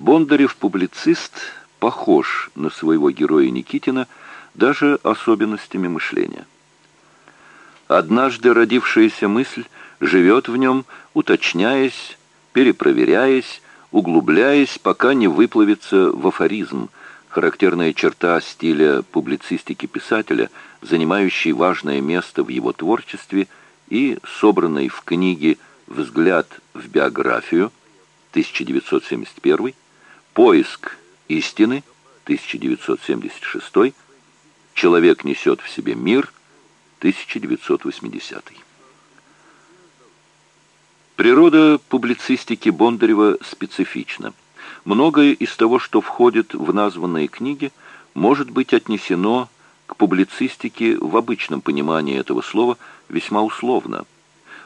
Бондарев-публицист похож на своего героя Никитина даже особенностями мышления. Однажды родившаяся мысль живет в нем, уточняясь, перепроверяясь, углубляясь, пока не выплавится в афоризм, характерная черта стиля публицистики писателя, занимающей важное место в его творчестве и собранной в книге «Взгляд в биографию» 1971, «Поиск истины» 1976, «Человек несет в себе мир» 1980. Природа публицистики Бондарева специфична. Многое из того, что входит в названные книги, может быть отнесено к публицистике в обычном понимании этого слова весьма условно.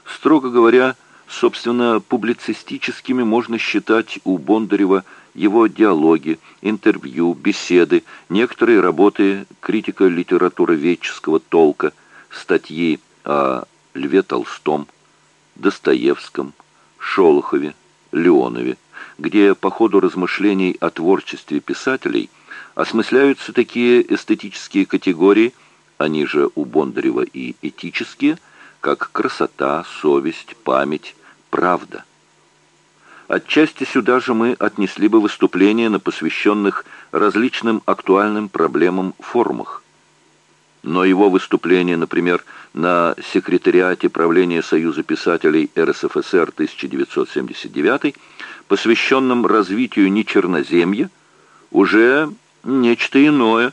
Строго говоря, собственно, публицистическими можно считать у Бондарева его диалоги, интервью, беседы, некоторые работы критика литературоведческого толка, статьи о Льве Толстом, Достоевском, Шолохове, Леонове, где по ходу размышлений о творчестве писателей осмысляются такие эстетические категории, они же у Бондарева и этические, как красота, совесть, память, правда. Отчасти сюда же мы отнесли бы выступления на посвященных различным актуальным проблемам форумах. Но его выступление, например, на секретариате правления Союза писателей РСФСР 1979, посвященном развитию нечерноземья, уже нечто иное,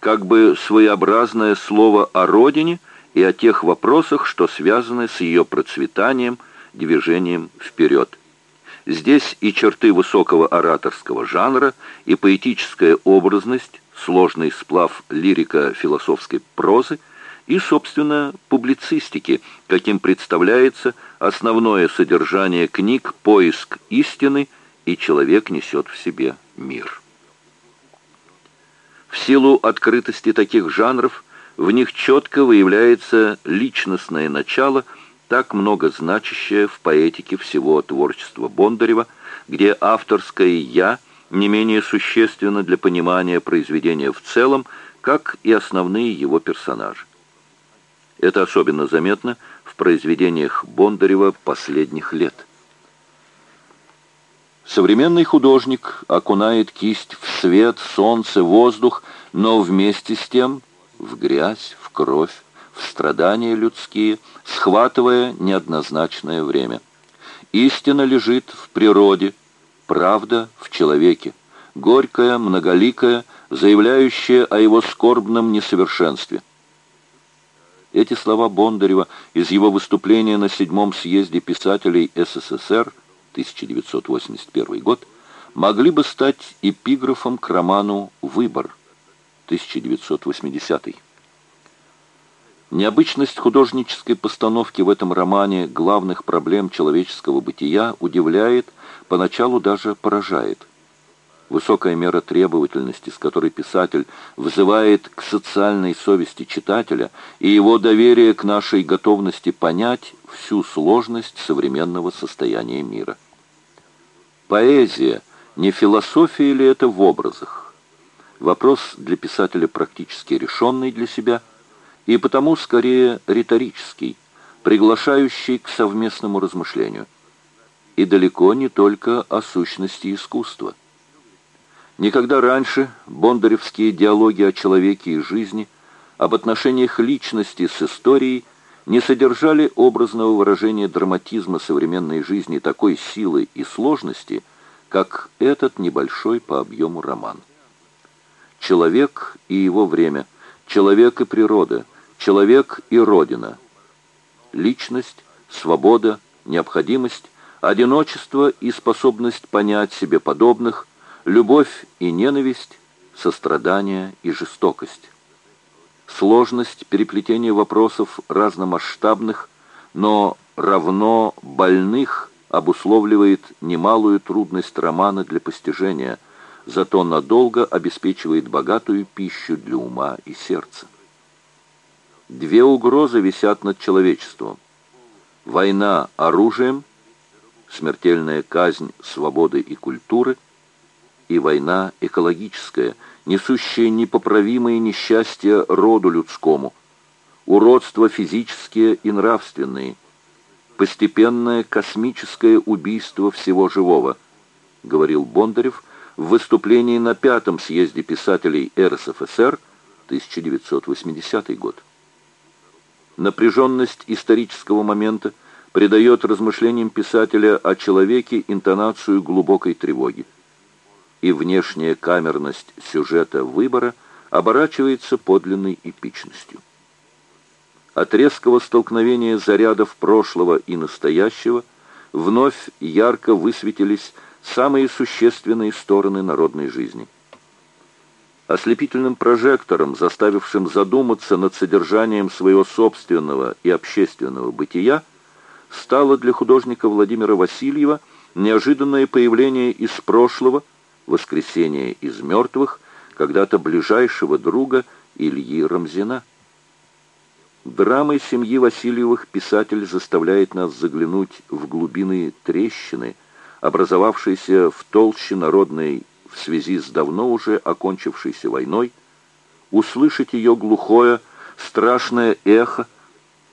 как бы своеобразное слово о родине и о тех вопросах, что связаны с ее процветанием, движением вперед. Здесь и черты высокого ораторского жанра, и поэтическая образность, сложный сплав лирико-философской прозы и, собственно, публицистики, каким представляется основное содержание книг «Поиск истины» и «Человек несет в себе мир». В силу открытости таких жанров в них четко выявляется личностное начало, так много значащее в поэтике всего творчества Бондарева, где авторское «я» – не менее существенно для понимания произведения в целом, как и основные его персонажи. Это особенно заметно в произведениях Бондарева последних лет. Современный художник окунает кисть в свет, солнце, воздух, но вместе с тем в грязь, в кровь, в страдания людские, схватывая неоднозначное время. Истина лежит в природе, правда в человеке, горькая, многоликая, заявляющая о его скорбном несовершенстве. Эти слова Бондарева из его выступления на седьмом съезде писателей СССР 1981 год могли бы стать эпиграфом к роману «Выбор» 1980. Необычность художнической постановки в этом романе главных проблем человеческого бытия удивляет, поначалу даже поражает. Высокая мера требовательности, с которой писатель вызывает к социальной совести читателя и его доверие к нашей готовности понять всю сложность современного состояния мира. Поэзия, не философия ли это в образах? Вопрос для писателя практически решенный для себя и потому скорее риторический, приглашающий к совместному размышлению – и далеко не только о сущности искусства. Никогда раньше бондаревские диалоги о человеке и жизни, об отношениях личности с историей не содержали образного выражения драматизма современной жизни такой силы и сложности, как этот небольшой по объему роман. Человек и его время, человек и природа, человек и родина, личность, свобода, необходимость одиночество и способность понять себе подобных, любовь и ненависть, сострадание и жестокость. Сложность переплетения вопросов разномасштабных, но равно больных обусловливает немалую трудность романа для постижения, зато надолго обеспечивает богатую пищу для ума и сердца. Две угрозы висят над человечеством. Война оружием – смертельная казнь свободы и культуры и война экологическая, несущая непоправимые несчастья роду людскому, уродства физические и нравственные, постепенное космическое убийство всего живого, говорил Бондарев в выступлении на пятом съезде писателей РСФСР 1980 год. Напряженность исторического момента придает размышлениям писателя о человеке интонацию глубокой тревоги. И внешняя камерность сюжета выбора оборачивается подлинной эпичностью. От резкого столкновения зарядов прошлого и настоящего вновь ярко высветились самые существенные стороны народной жизни. Ослепительным прожектором, заставившим задуматься над содержанием своего собственного и общественного бытия, стало для художника Владимира Васильева неожиданное появление из прошлого, воскресение из мертвых, когда-то ближайшего друга Ильи Рамзина. Драмой семьи Васильевых писатель заставляет нас заглянуть в глубины трещины, образовавшейся в толще народной в связи с давно уже окончившейся войной, услышать ее глухое, страшное эхо,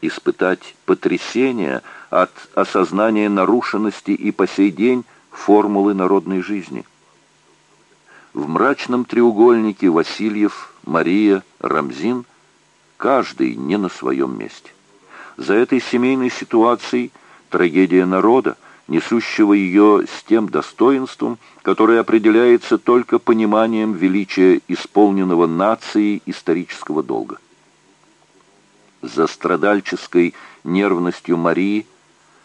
испытать потрясение от осознания нарушенности и по сей день формулы народной жизни. В мрачном треугольнике Васильев, Мария, Рамзин каждый не на своем месте. За этой семейной ситуацией трагедия народа, несущего ее с тем достоинством, которое определяется только пониманием величия исполненного нацией исторического долга. За страдальческой нервностью Марии,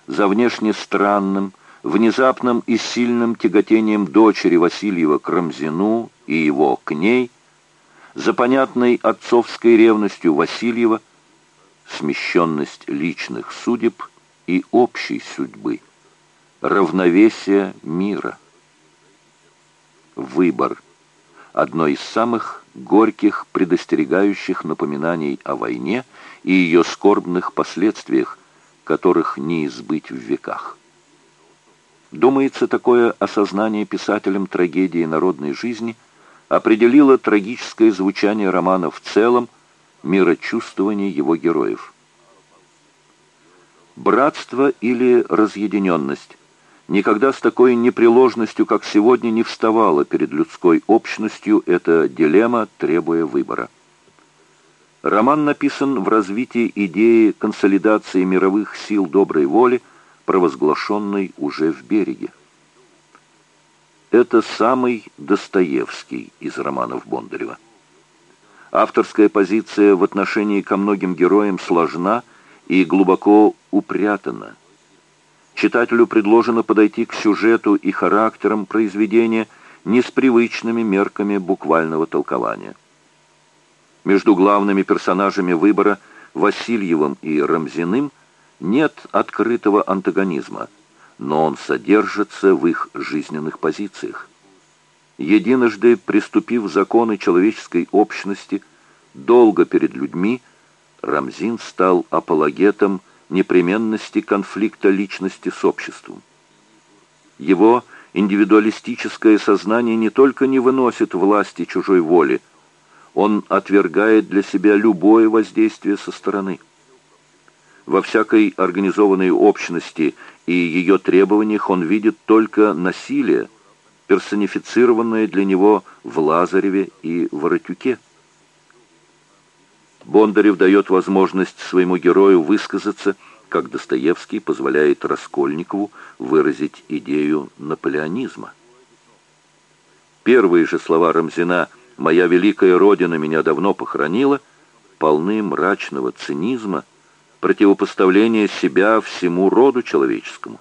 за внешне странным, внезапным и сильным тяготением дочери Васильева к Рамзину и его к ней, за понятной отцовской ревностью Васильева, смещенность личных судеб и общей судьбы, равновесие мира. Выбор – одно из самых горьких предостерегающих напоминаний о войне – и ее скорбных последствиях, которых не избыть в веках. Думается, такое осознание писателем трагедии народной жизни определило трагическое звучание романа в целом, мирочувствование его героев. Братство или разъединенность никогда с такой непреложностью, как сегодня, не вставала перед людской общностью эта дилемма, требуя выбора. Роман написан в развитии идеи консолидации мировых сил доброй воли, провозглашенной уже в береге. Это самый Достоевский из романов Бондарева. Авторская позиция в отношении ко многим героям сложна и глубоко упрятана. Читателю предложено подойти к сюжету и характерам произведения не с привычными мерками буквального толкования. Между главными персонажами выбора Васильевым и Рамзиным нет открытого антагонизма, но он содержится в их жизненных позициях. Единожды приступив законы человеческой общности, долго перед людьми, Рамзин стал апологетом непременности конфликта личности с обществом. Его индивидуалистическое сознание не только не выносит власти чужой воли, он отвергает для себя любое воздействие со стороны. Во всякой организованной общности и ее требованиях он видит только насилие, персонифицированное для него в Лазареве и Воротюке. Бондарев дает возможность своему герою высказаться, как Достоевский позволяет Раскольникову выразить идею наполеонизма. Первые же слова Рамзина – моя великая родина меня давно похоронила, полны мрачного цинизма, противопоставления себя всему роду человеческому.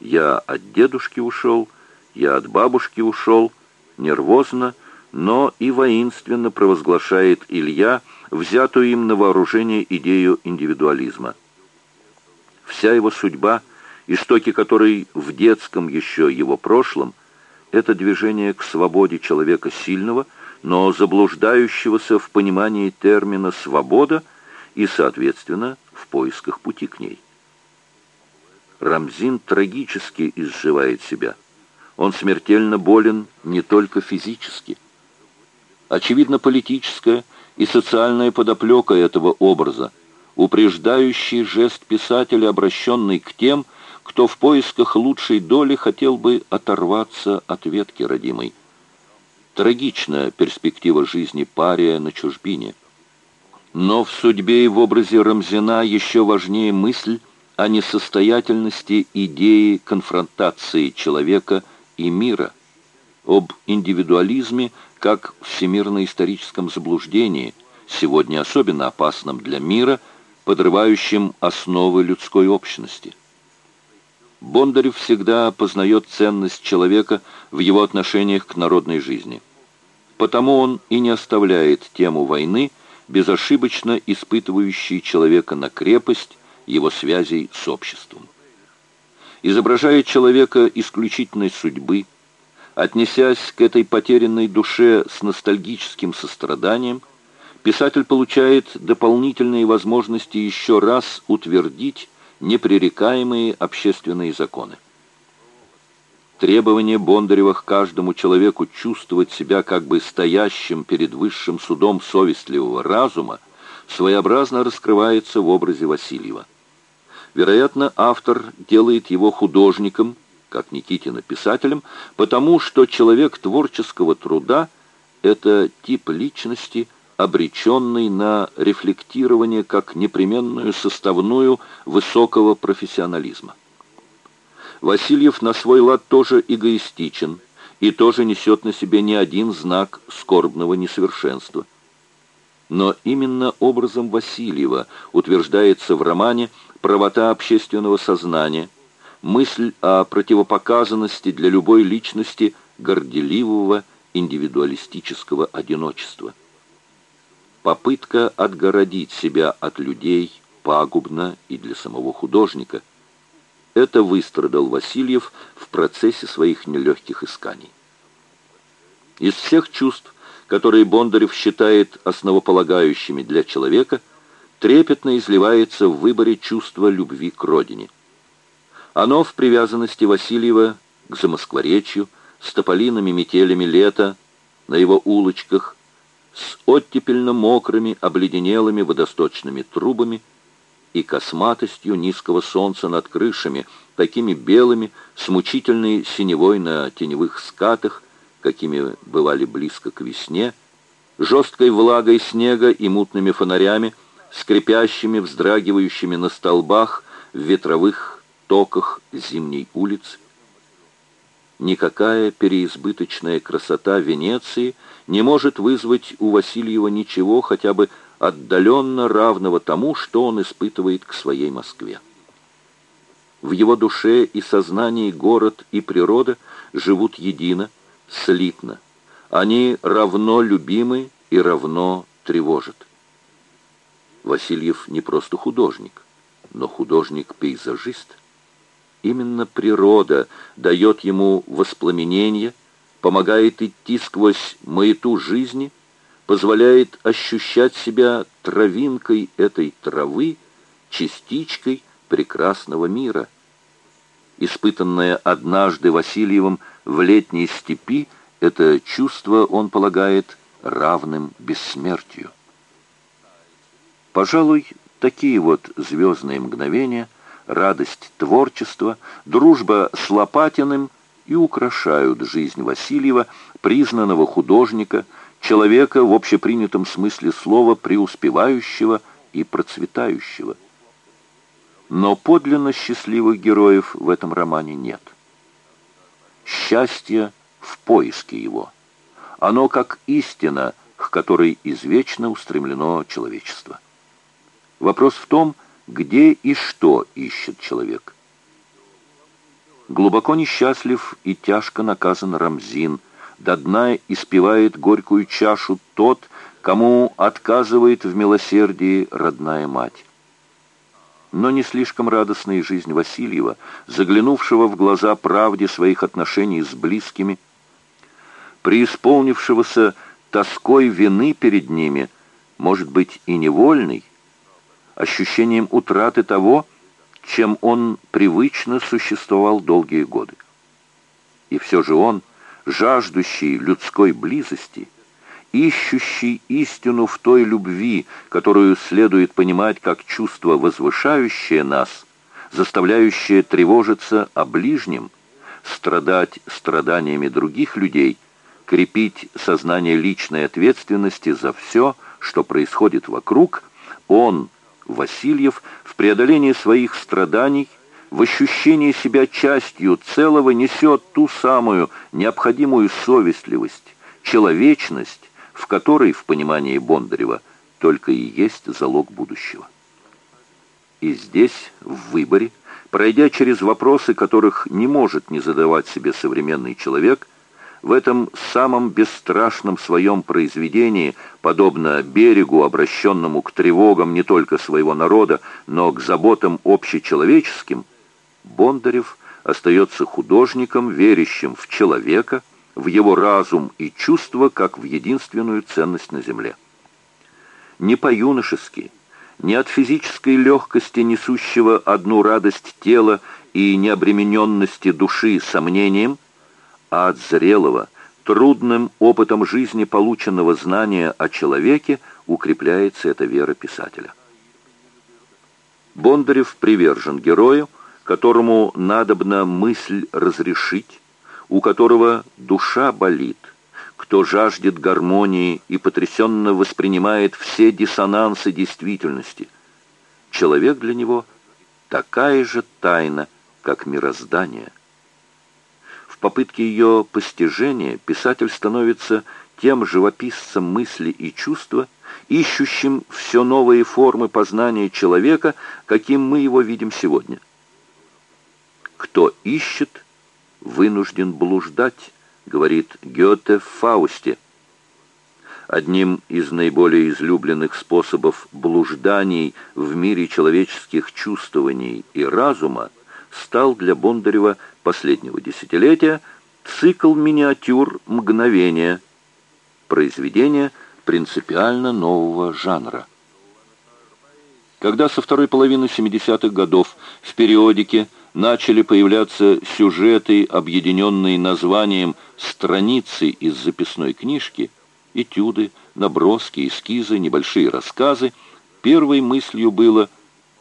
Я от дедушки ушел, я от бабушки ушел, нервозно, но и воинственно провозглашает Илья, взятую им на вооружение идею индивидуализма. Вся его судьба, истоки которой в детском еще его прошлом, это движение к свободе человека сильного, но заблуждающегося в понимании термина «свобода» и, соответственно, в поисках пути к ней. Рамзин трагически изживает себя. Он смертельно болен не только физически. Очевидно, политическая и социальная подоплека этого образа, упреждающий жест писателя, обращенный к тем, кто в поисках лучшей доли хотел бы оторваться от ветки родимой. Трагичная перспектива жизни пария на чужбине. Но в судьбе и в образе Рамзина еще важнее мысль о несостоятельности идеи конфронтации человека и мира, об индивидуализме как всемирно-историческом заблуждении, сегодня особенно опасном для мира, подрывающем основы людской общности. Бондарев всегда познает ценность человека в его отношениях к народной жизни. Потому он и не оставляет тему войны, безошибочно испытывающей человека на крепость, его связей с обществом. Изображая человека исключительной судьбы, отнесясь к этой потерянной душе с ностальгическим состраданием, писатель получает дополнительные возможности еще раз утвердить непререкаемые общественные законы. Требование Бондарева к каждому человеку чувствовать себя как бы стоящим перед высшим судом совестливого разума своеобразно раскрывается в образе Васильева. Вероятно, автор делает его художником, как Никитина писателем, потому что человек творческого труда – это тип личности, обреченный на рефлектирование как непременную составную высокого профессионализма. Васильев на свой лад тоже эгоистичен и тоже несет на себе не один знак скорбного несовершенства. Но именно образом Васильева утверждается в романе правота общественного сознания, мысль о противопоказанности для любой личности горделивого индивидуалистического одиночества. Попытка отгородить себя от людей пагубна и для самого художника. Это выстрадал Васильев в процессе своих нелегких исканий. Из всех чувств, которые Бондарев считает основополагающими для человека – трепетно изливается в выборе чувства любви к родине. Оно в привязанности Васильева к замоскворечью, с тополиными метелями лета, на его улочках, с оттепельно мокрыми, обледенелыми водосточными трубами и косматостью низкого солнца над крышами, такими белыми, с мучительной синевой на теневых скатах, какими бывали близко к весне, жесткой влагой снега и мутными фонарями — скрипящими, вздрагивающими на столбах в ветровых токах зимней улицы. Никакая переизбыточная красота Венеции не может вызвать у Васильева ничего хотя бы отдаленно равного тому, что он испытывает к своей Москве. В его душе и сознании город и природа живут едино, слитно. Они равно любимы и равно тревожат. Васильев не просто художник, но художник-пейзажист. Именно природа дает ему воспламенение, помогает идти сквозь маяту жизни, позволяет ощущать себя травинкой этой травы, частичкой прекрасного мира. Испытанное однажды Васильевым в летней степи, это чувство он полагает равным бессмертию. Пожалуй, такие вот звездные мгновения, радость творчества, дружба с Лопатиным и украшают жизнь Васильева, признанного художника, человека в общепринятом смысле слова преуспевающего и процветающего. Но подлинно счастливых героев в этом романе нет. Счастье в поиске его. Оно как истина, к которой извечно устремлено человечество. Вопрос в том, где и что ищет человек. Глубоко несчастлив и тяжко наказан Рамзин, до дна испевает горькую чашу тот, кому отказывает в милосердии родная мать. Но не слишком радостная жизнь Васильева, заглянувшего в глаза правде своих отношений с близкими, преисполнившегося тоской вины перед ними, может быть и невольной, ощущением утраты того, чем он привычно существовал долгие годы. И все же он, жаждущий людской близости, ищущий истину в той любви, которую следует понимать как чувство возвышающее нас, заставляющее тревожиться о ближнем, страдать страданиями других людей, крепить сознание личной ответственности за все, что происходит вокруг, он, Васильев, в преодолении своих страданий в ощущении себя частью целого несет ту самую необходимую совестливость, человечность, в которой, в понимании Бондарева, только и есть залог будущего. И здесь, в выборе, пройдя через вопросы, которых не может не задавать себе современный человек, в этом самом бесстрашном своем произведении, подобно берегу, обращенному к тревогам не только своего народа, но к заботам общечеловеческим, Бондарев остается художником, верящим в человека, в его разум и чувства, как в единственную ценность на земле. Не по-юношески, не от физической легкости, несущего одну радость тела и необремененности души сомнением, а от зрелого, трудным опытом жизни полученного знания о человеке укрепляется эта вера писателя. Бондарев привержен герою, которому надобно мысль разрешить, у которого душа болит, кто жаждет гармонии и потрясенно воспринимает все диссонансы действительности. Человек для него такая же тайна, как мироздание. Попытке ее постижения писатель становится тем живописцем мысли и чувства, ищущим все новые формы познания человека, каким мы его видим сегодня – кто ищет, вынужден блуждать, говорит Гёте в Фаусте. Одним из наиболее излюбленных способов блужданий в мире человеческих чувствований и разума стал для Бондарева последнего десятилетия цикл миниатюр «Мгновения», произведение принципиально нового жанра. Когда со второй половины 70-х годов в периодике начали появляться сюжеты, объединенные названием «страницы из записной книжки», этюды, наброски, эскизы, небольшие рассказы, первой мыслью было,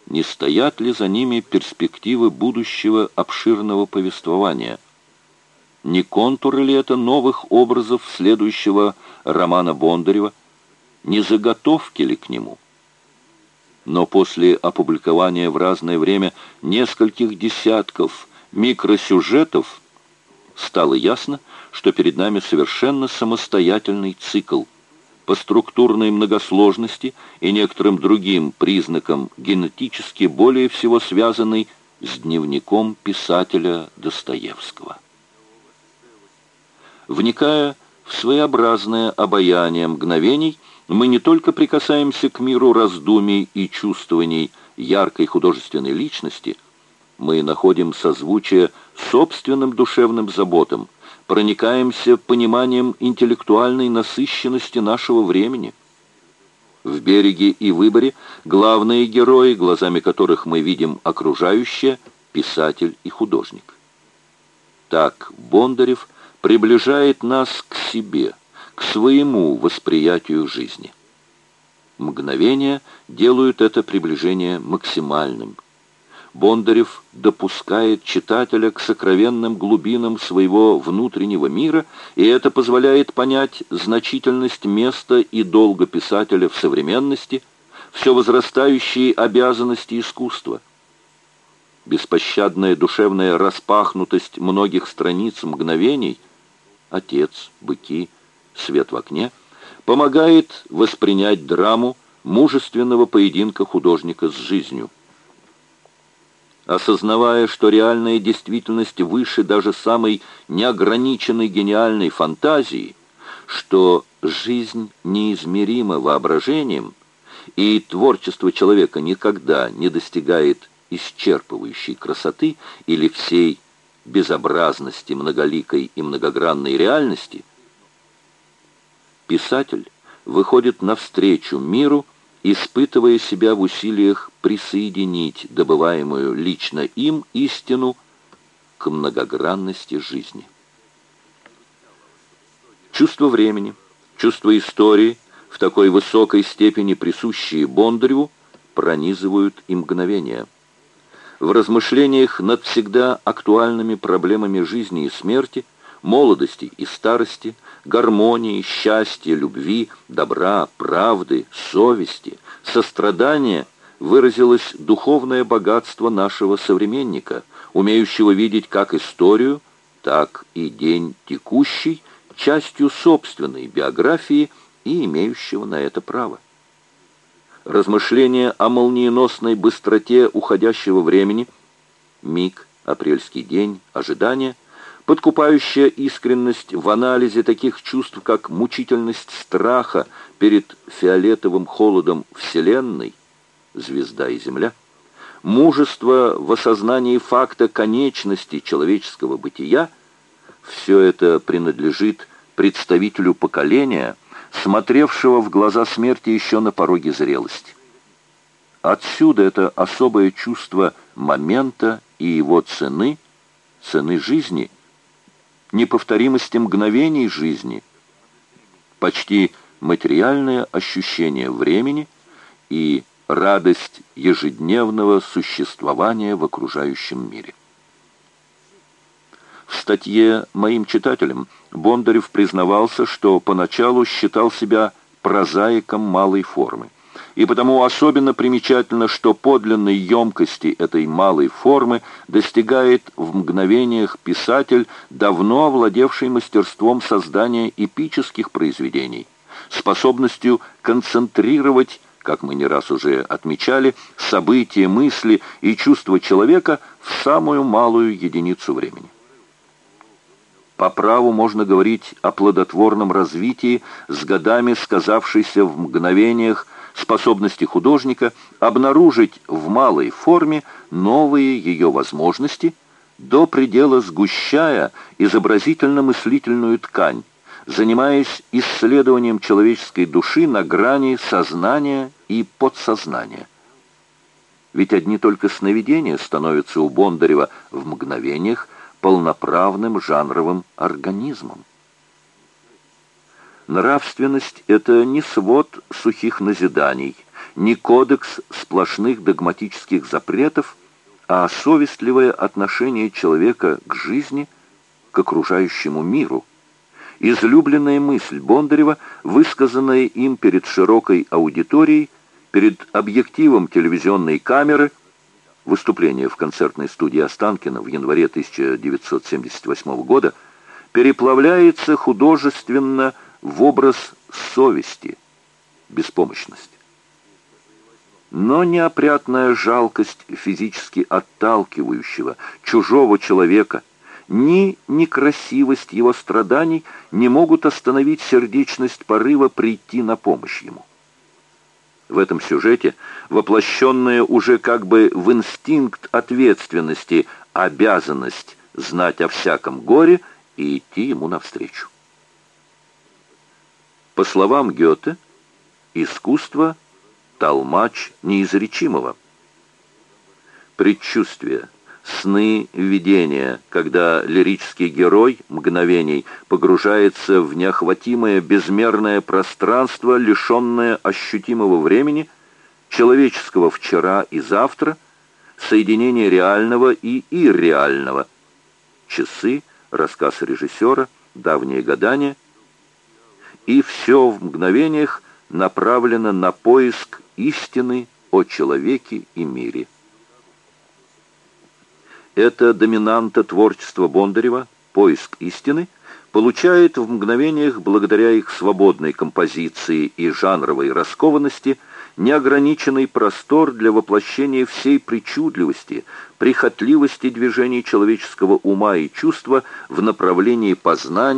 не стоят ли за ними перспективы будущего обширного повествования. Не контуры ли это новых образов следующего романа Бондарева, не заготовки ли к нему? но после опубликования в разное время нескольких десятков микросюжетов стало ясно, что перед нами совершенно самостоятельный цикл по структурной многосложности и некоторым другим признакам генетически более всего связанный с дневником писателя Достоевского. Вникая в своеобразное обаяние мгновений, мы не только прикасаемся к миру раздумий и чувствований яркой художественной личности, мы находим созвучие собственным душевным заботам, проникаемся пониманием интеллектуальной насыщенности нашего времени. В «Береге» и «Выборе» главные герои, глазами которых мы видим окружающее, писатель и художник. Так Бондарев приближает нас к себе – к своему восприятию жизни. Мгновения делают это приближение максимальным. Бондарев допускает читателя к сокровенным глубинам своего внутреннего мира, и это позволяет понять значительность места и долга писателя в современности, все возрастающие обязанности искусства. Беспощадная душевная распахнутость многих страниц мгновений — отец, быки — свет в окне, помогает воспринять драму мужественного поединка художника с жизнью. Осознавая, что реальная действительность выше даже самой неограниченной гениальной фантазии, что жизнь неизмерима воображением, и творчество человека никогда не достигает исчерпывающей красоты или всей безобразности многоликой и многогранной реальности, Писатель выходит навстречу миру, испытывая себя в усилиях присоединить добываемую лично им истину к многогранности жизни. Чувство времени, чувство истории, в такой высокой степени присущие Бондареву, пронизывают и мгновения. В размышлениях над всегда актуальными проблемами жизни и смерти, молодости и старости, гармонии, счастья, любви, добра, правды, совести, сострадания выразилось духовное богатство нашего современника, умеющего видеть как историю, так и день текущий частью собственной биографии и имеющего на это право. Размышления о молниеносной быстроте уходящего времени, миг, апрельский день, ожидание, подкупающая искренность в анализе таких чувств, как мучительность страха перед фиолетовым холодом Вселенной, звезда и Земля, мужество в осознании факта конечности человеческого бытия, все это принадлежит представителю поколения, смотревшего в глаза смерти еще на пороге зрелости. Отсюда это особое чувство момента и его цены, цены жизни, неповторимости мгновений жизни, почти материальное ощущение времени и радость ежедневного существования в окружающем мире. В статье «Моим читателям» Бондарев признавался, что поначалу считал себя прозаиком малой формы. И потому особенно примечательно, что подлинной емкости этой малой формы достигает в мгновениях писатель, давно овладевший мастерством создания эпических произведений, способностью концентрировать как мы не раз уже отмечали, события, мысли и чувства человека в самую малую единицу времени. По праву можно говорить о плодотворном развитии, с годами сказавшейся в мгновениях способности художника обнаружить в малой форме новые ее возможности, до предела сгущая изобразительно-мыслительную ткань, занимаясь исследованием человеческой души на грани сознания и подсознания. Ведь одни только сновидения становятся у Бондарева в мгновениях полноправным жанровым организмом. Нравственность — это не свод сухих назиданий, не кодекс сплошных догматических запретов, а совестливое отношение человека к жизни, к окружающему миру. Излюбленная мысль Бондарева, высказанная им перед широкой аудиторией, перед объективом телевизионной камеры — выступление в концертной студии Останкина в январе 1978 года переплавляется художественно в образ совести, беспомощности. Но неопрятная жалкость физически отталкивающего чужого человека, ни некрасивость его страданий не могут остановить сердечность порыва прийти на помощь ему в этом сюжете, воплощенная уже как бы в инстинкт ответственности обязанность знать о всяком горе и идти ему навстречу. По словам Гёте, искусство – толмач неизречимого. Предчувствие – сны, видения, когда лирический герой мгновений погружается в неохватимое безмерное пространство, лишенное ощутимого времени, человеческого вчера и завтра, соединение реального и ирреального, часы, рассказ режиссера, давние гадания, и все в мгновениях направлено на поиск истины о человеке и мире. Эта доминанта творчества Бондарева, поиск истины, получает в мгновениях, благодаря их свободной композиции и жанровой раскованности, неограниченный простор для воплощения всей причудливости, прихотливости движений человеческого ума и чувства в направлении познания,